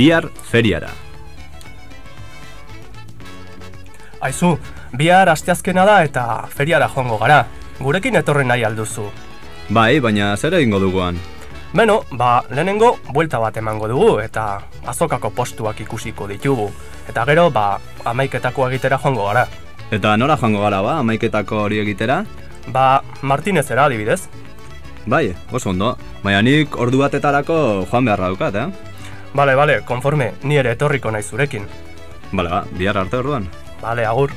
bihar feriara. Aizu, bihar asteazkena da eta feriara joango gara. Gurekin etorri nahi alduzu. Bai, baina zer egingo duguan? Beno, ba, lehenengo buelta bat emango dugu eta azokako postuak ikusiko ditugu. Eta gero, ba, amaiketako egitera joango gara. Eta nora joango gara ba, amaiketako hori egitera? Ba, Martinezera adibidez. Bai, oso ondo. Baina nik ordu batetarako joan beharra daukat, eh? Bale, bale, konforme, ni ere etorriko nahi zurekin. Bale, ba, bihar arte orduan. Bale, agur.